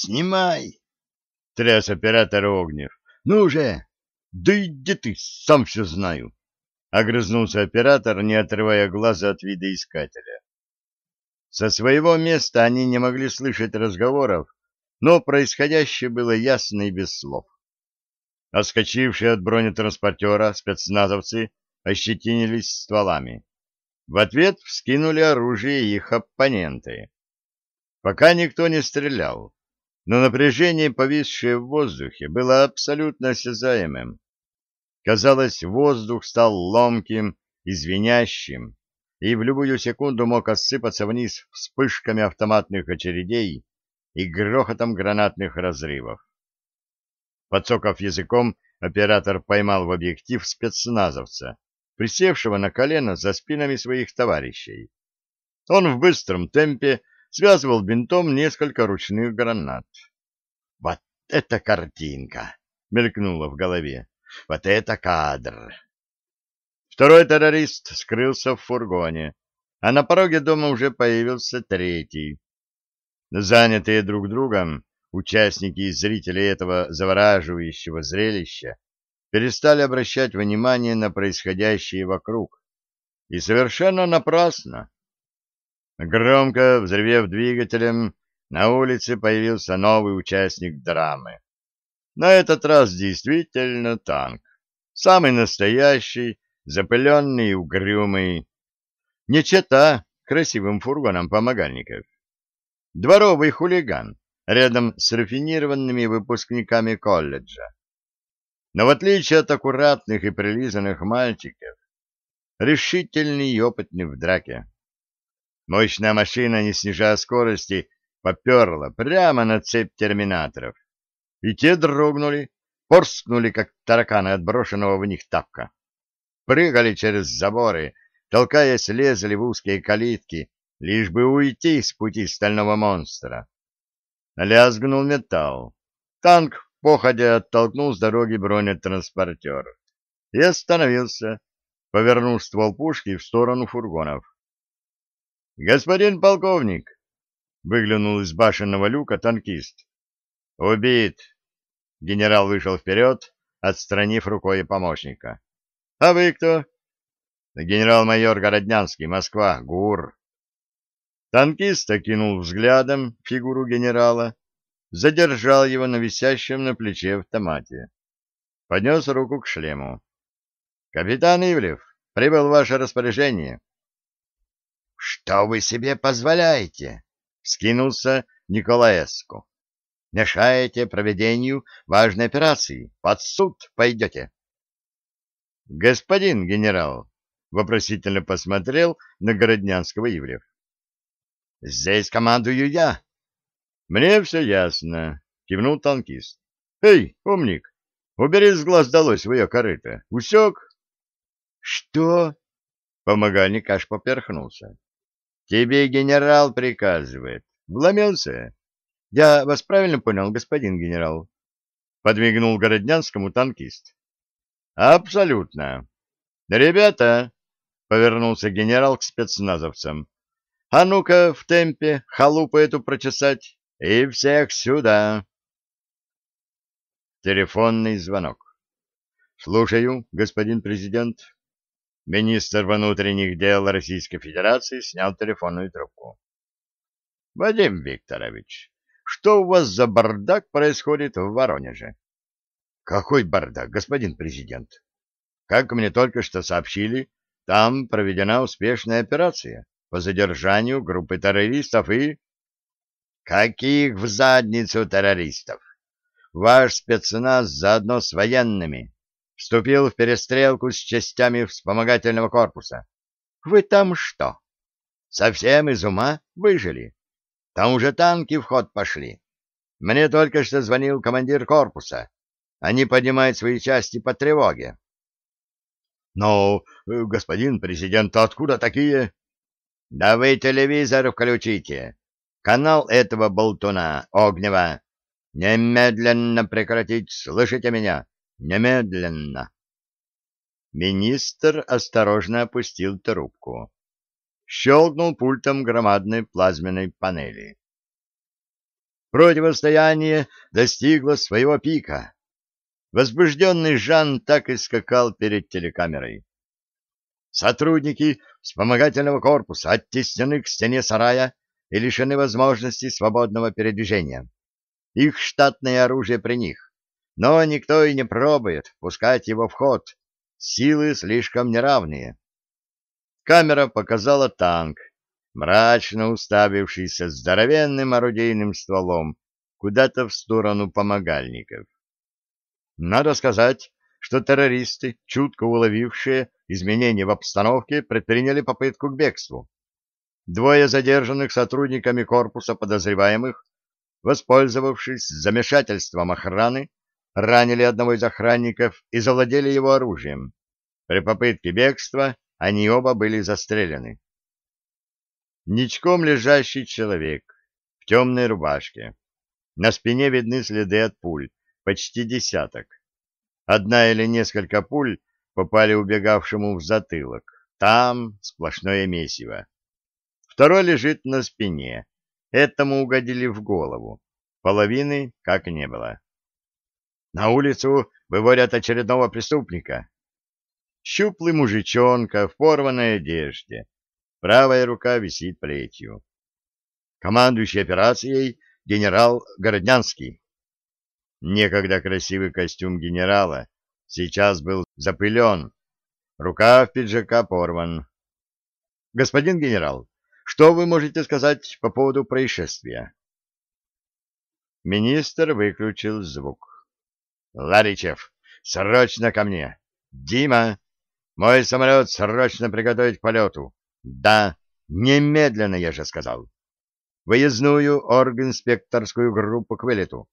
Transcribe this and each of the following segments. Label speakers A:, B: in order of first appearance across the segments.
A: Снимай! Тряс оператор Огнев. Ну же! Да иди ты, сам все знаю. Огрызнулся оператор, не отрывая глаза от видоискателя. Со своего места они не могли слышать разговоров, но происходящее было ясно и без слов. Оскочившие от бронетранспортера спецназовцы ощетинились стволами. В ответ вскинули оружие их оппоненты. Пока никто не стрелял, но напряжение, повисшее в воздухе, было абсолютно осязаемым. Казалось, воздух стал ломким и и в любую секунду мог осыпаться вниз вспышками автоматных очередей и грохотом гранатных разрывов. Подсоков языком, оператор поймал в объектив спецназовца, присевшего на колено за спинами своих товарищей. Он в быстром темпе связывал бинтом несколько ручных гранат. «Вот это картинка!» — мелькнуло в голове. «Вот это кадр!» Второй террорист скрылся в фургоне, а на пороге дома уже появился третий. Занятые друг другом, участники и зрители этого завораживающего зрелища перестали обращать внимание на происходящее вокруг. И совершенно напрасно. Громко взревев двигателем, на улице появился новый участник драмы. На этот раз действительно танк. Самый настоящий, запыленный и угрюмый. Не чета красивым фургоном помогальников. Дворовый хулиган рядом с рафинированными выпускниками колледжа. Но в отличие от аккуратных и прилизанных мальчиков, решительный и опытный в драке. Мощная машина, не снижая скорости, поперла прямо на цепь терминаторов. И те дрогнули, порскнули, как тараканы отброшенного в них тапка. Прыгали через заборы, толкаясь, лезли в узкие калитки, лишь бы уйти с пути стального монстра. Лязгнул металл. Танк, походя, оттолкнул с дороги бронетранспортер и остановился, повернув ствол пушки в сторону фургонов. «Господин полковник!» — выглянул из башенного люка танкист. «Убит!» — генерал вышел вперед, отстранив рукой помощника. «А вы кто?» «Генерал-майор Городнянский, Москва, ГУР». Танкист окинул взглядом фигуру генерала, задержал его на висящем на плече автомате. Поднес руку к шлему. «Капитан Ивлев, прибыл ваше распоряжение». Что вы себе позволяете? Скинулся Николаеску. Мешаете проведению важной операции. Под суд пойдете. Господин генерал вопросительно посмотрел на Городнянского Ивлев. Здесь командую я. Мне все ясно, кивнул танкист. Эй, умник, убери с глаз долой свое корыто. Усек? Что? Помогальник аж поперхнулся. Тебе генерал приказывает. Вломился? Я вас правильно понял, господин генерал? Подмигнул Городнянскому танкист. Абсолютно. Ребята, повернулся генерал к спецназовцам. А ну-ка в темпе халупу эту прочесать и всех сюда. Телефонный звонок. Слушаю, господин президент. Министр внутренних дел Российской Федерации снял телефонную трубку. — Вадим Викторович, что у вас за бардак происходит в Воронеже? — Какой бардак, господин президент? Как мне только что сообщили, там проведена успешная операция по задержанию группы террористов и... — Каких в задницу террористов? Ваш спецназ заодно с военными вступил в перестрелку с частями вспомогательного корпуса. Вы там что? Совсем из ума выжили? Там уже танки в ход пошли. Мне только что звонил командир корпуса. Они поднимают свои части по тревоге. Но, господин президент, откуда такие? Да вы телевизор включите. Канал этого болтуна, Огнева. Немедленно прекратить, слышите меня? Немедленно. Министр осторожно опустил трубку. Щелкнул пультом громадной плазменной панели. Противостояние достигло своего пика. Возбужденный Жан так и скакал перед телекамерой. Сотрудники вспомогательного корпуса оттеснены к стене сарая и лишены возможности свободного передвижения. Их штатное оружие при них, но никто и не пробует пускать его в ход. Силы слишком неравные. Камера показала танк, мрачно уставившийся здоровенным орудийным стволом куда-то в сторону помогальников. Надо сказать, что террористы, чутко уловившие изменения в обстановке, предприняли попытку к бегству. Двое задержанных сотрудниками корпуса подозреваемых, воспользовавшись замешательством охраны, ранили одного из охранников и завладели его оружием. При попытке бегства они оба были застрелены. Ничком лежащий человек в темной рубашке. На спине видны следы от пуль, почти десяток. Одна или несколько пуль попали убегавшему в затылок. Там сплошное месиво. Второй лежит на спине. Этому угодили в голову. Половины как не было. На улицу выводят очередного преступника. Щуплый мужичонка в порванной одежде. Правая рука висит плетью. Командующий операцией генерал Городнянский. Некогда красивый костюм генерала сейчас был запылен, рукав пиджака порван. Господин генерал, что вы можете сказать по поводу происшествия? Министр выключил звук. Ларичев, срочно ко мне. Дима, мой самолет срочно приготовить к полету. Да, немедленно, я же сказал. Выездную оргинспекторскую группу к вылету.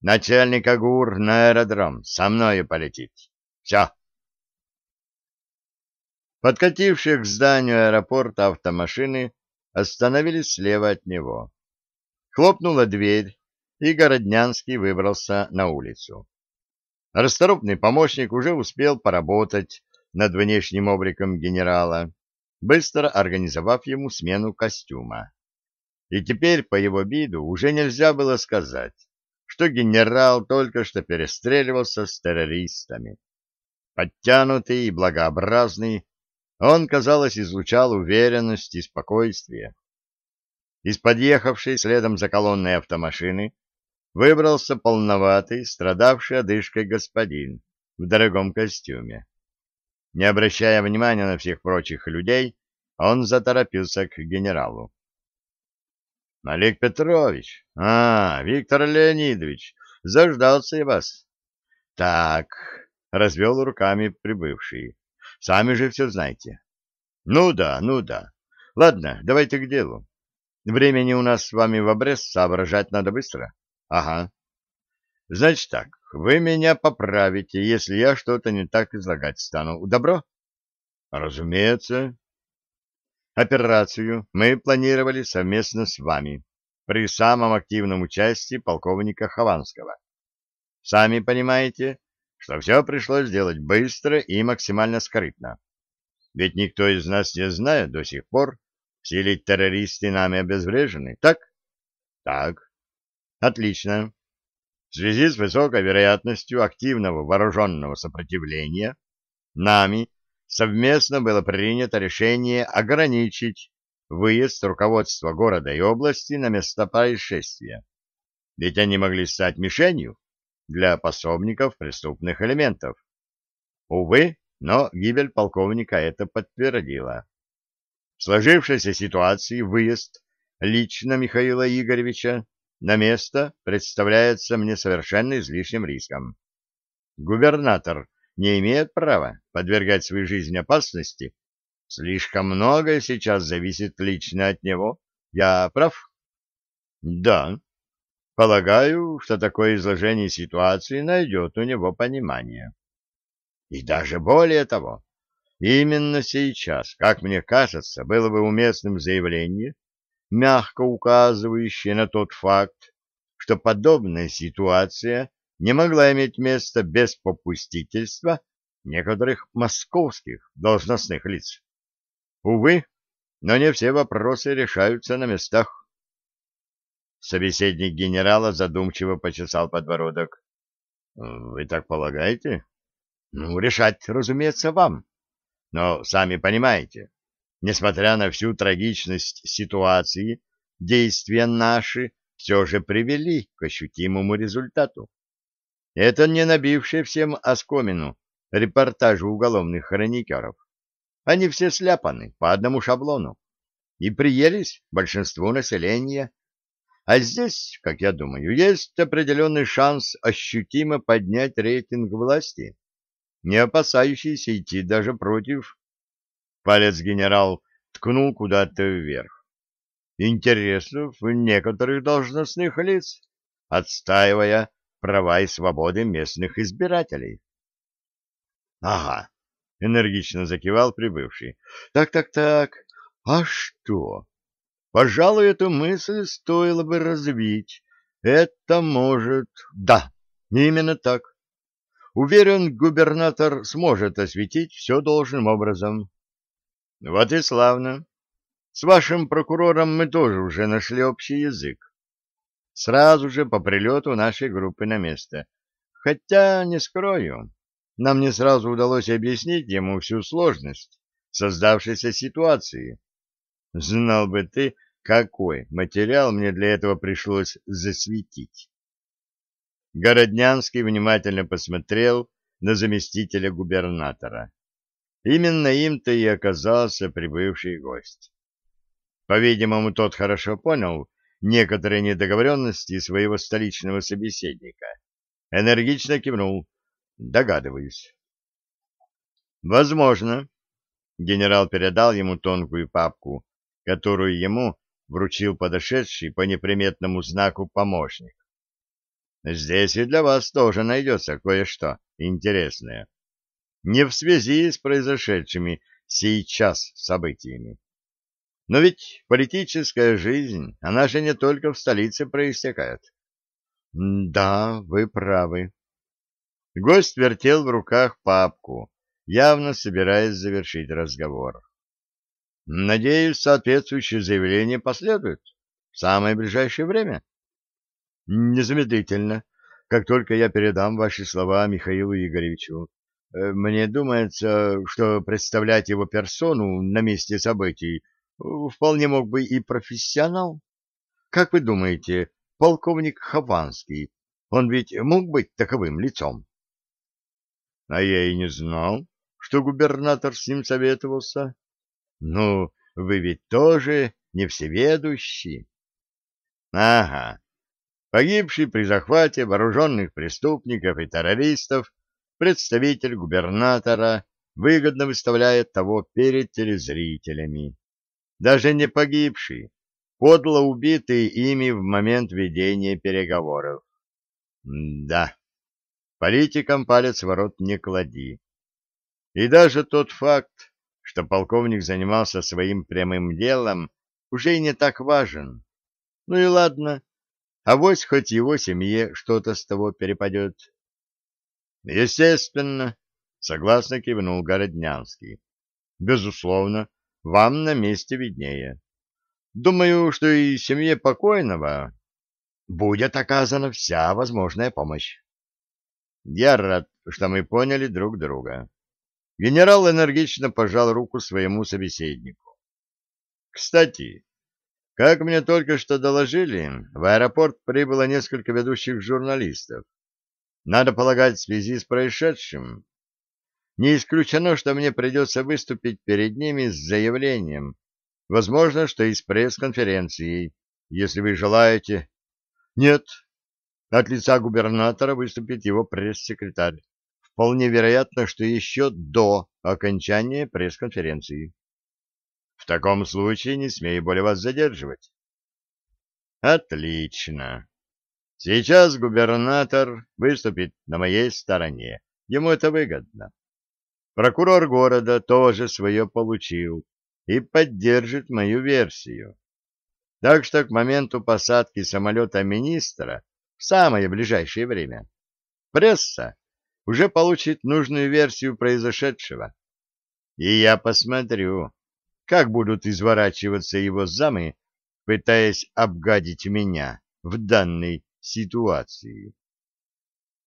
A: Начальник АГУР на аэродром. Со мною полетит. Все. Подкатившие к зданию аэропорта автомашины остановились слева от него. Хлопнула дверь, и Городнянский выбрался на улицу. Расторопный помощник уже успел поработать над внешним обликом генерала, быстро организовав ему смену костюма. И теперь по его виду уже нельзя было сказать, что генерал только что перестреливался с террористами. Подтянутый и благообразный, он, казалось, излучал уверенность и спокойствие. Из подъехавшей следом за колонной автомашины выбрался полноватый, страдавший одышкой господин в дорогом костюме. Не обращая внимания на всех прочих людей, он заторопился к генералу. — Олег Петрович, а, Виктор Леонидович, заждался я вас. — Так, — развел руками прибывший, — сами же все знаете. — Ну да, ну да. Ладно, давайте к делу. Времени у нас с вами в обрез, соображать надо быстро. — Ага. — Значит так, вы меня поправите, если я что-то не так излагать стану. Добро? — Разумеется. Операцию мы планировали совместно с вами при самом активном участии полковника Хованского. Сами понимаете, что все пришлось сделать быстро и максимально скрытно. Ведь никто из нас не знает до сих пор, все ли террористы нами обезврежены, так? Так. Отлично. В связи с высокой вероятностью активного вооруженного сопротивления нами совместно было принято решение ограничить выезд руководства города и области на места происшествия, ведь они могли стать мишенью для пособников преступных элементов. Увы, но гибель полковника это подтвердила. В сложившейся ситуации выезд лично Михаила Игоревича на место представляется мне совершенно излишним риском. Губернатор не имеет права подвергать свою жизнь опасности. Слишком многое сейчас зависит лично от него. Я прав? Да. Полагаю, что такое изложение ситуации найдет у него понимание. И даже более того, именно сейчас, как мне кажется, было бы уместным заявление, мягко указывающее на тот факт, что подобная ситуация не могла иметь места без попустительства некоторых московских должностных лиц. Увы, но не все вопросы решаются на местах. Собеседник генерала задумчиво почесал подбородок. — Вы так полагаете? — Ну, решать, разумеется, вам. Но сами понимаете, несмотря на всю трагичность ситуации, действия наши все же привели к ощутимому результату. Это не набившие всем оскомину репортажи уголовных хроникеров. Они все сляпаны по одному шаблону и приелись большинству населения. А здесь, как я думаю, есть определенный шанс ощутимо поднять рейтинг власти, не опасающийся идти даже против. Палец генерал ткнул куда-то вверх. Интересов некоторых должностных лиц, отстаивая права и свободы местных избирателей. — Ага, — энергично закивал прибывший. Так, так, так. А что? Пожалуй, эту мысль стоило бы развить. Это может... Да, именно так. Уверен, губернатор сможет осветить все должным образом. Вот и славно. С вашим прокурором мы тоже уже нашли общий язык. Сразу же по прилету нашей группы на место. Хотя, не скрою, нам не сразу удалось объяснить ему всю сложность создавшейся ситуации. Знал бы ты, какой материал мне для этого пришлось засветить. Городнянский внимательно посмотрел на заместителя губернатора. Именно им-то и оказался прибывший гость. По-видимому, тот хорошо понял некоторые недоговоренности своего столичного собеседника. Энергично кивнул. Догадываюсь. Возможно. Генерал передал ему тонкую папку, которую ему вручил подошедший по неприметному знаку помощник. Здесь и для вас тоже найдется кое-что интересное. Не в связи с произошедшими сейчас событиями. Но ведь политическая жизнь, она же не только в столице проистекает. — Да, вы правы, Гость вертел в руках папку, явно собираясь завершить разговор. Надеюсь, соответствующее заявление последует в самое ближайшее время. Незамедлительно, как только я передам ваши слова Михаилу Игоревичу. Э, мне думается, что представлять его персону на месте событий э, вполне мог бы и профессионал. Как вы думаете, полковник Хованский, он ведь мог быть таковым лицом? А я и не знал, что губернатор с ним советовался. Ну, вы ведь тоже не всеведущий. Ага. Погибший при захвате вооруженных преступников и террористов представитель губернатора выгодно выставляет того перед телезрителями. Даже не погибший, подло убитый ими в момент ведения переговоров. Да. Политикам палец в рот не клади. И даже тот факт, что полковник занимался своим прямым делом, уже и не так важен. Ну и ладно, авось хоть его семье что-то с того перепадет. Естественно, согласно кивнул Городнянский. Безусловно, вам на месте виднее. Думаю, что и семье покойного будет оказана вся возможная помощь. Я рад, что мы поняли друг друга. Генерал энергично пожал руку своему собеседнику. Кстати, как мне только что доложили, в аэропорт прибыло несколько ведущих журналистов. Надо полагать, в связи с происшедшим. Не исключено, что мне придется выступить перед ними с заявлением. Возможно, что и с пресс-конференцией, если вы желаете. Нет, от лица губернатора выступит его пресс-секретарь. Вполне вероятно, что еще до окончания пресс-конференции. В таком случае не смею более вас задерживать. Отлично. Сейчас губернатор выступит на моей стороне. Ему это выгодно. Прокурор города тоже свое получил и поддержит мою версию. Так что к моменту посадки самолета министра в самое ближайшее время. Пресса уже получит нужную версию произошедшего. И я посмотрю, как будут изворачиваться его замы, пытаясь обгадить меня в данной ситуации.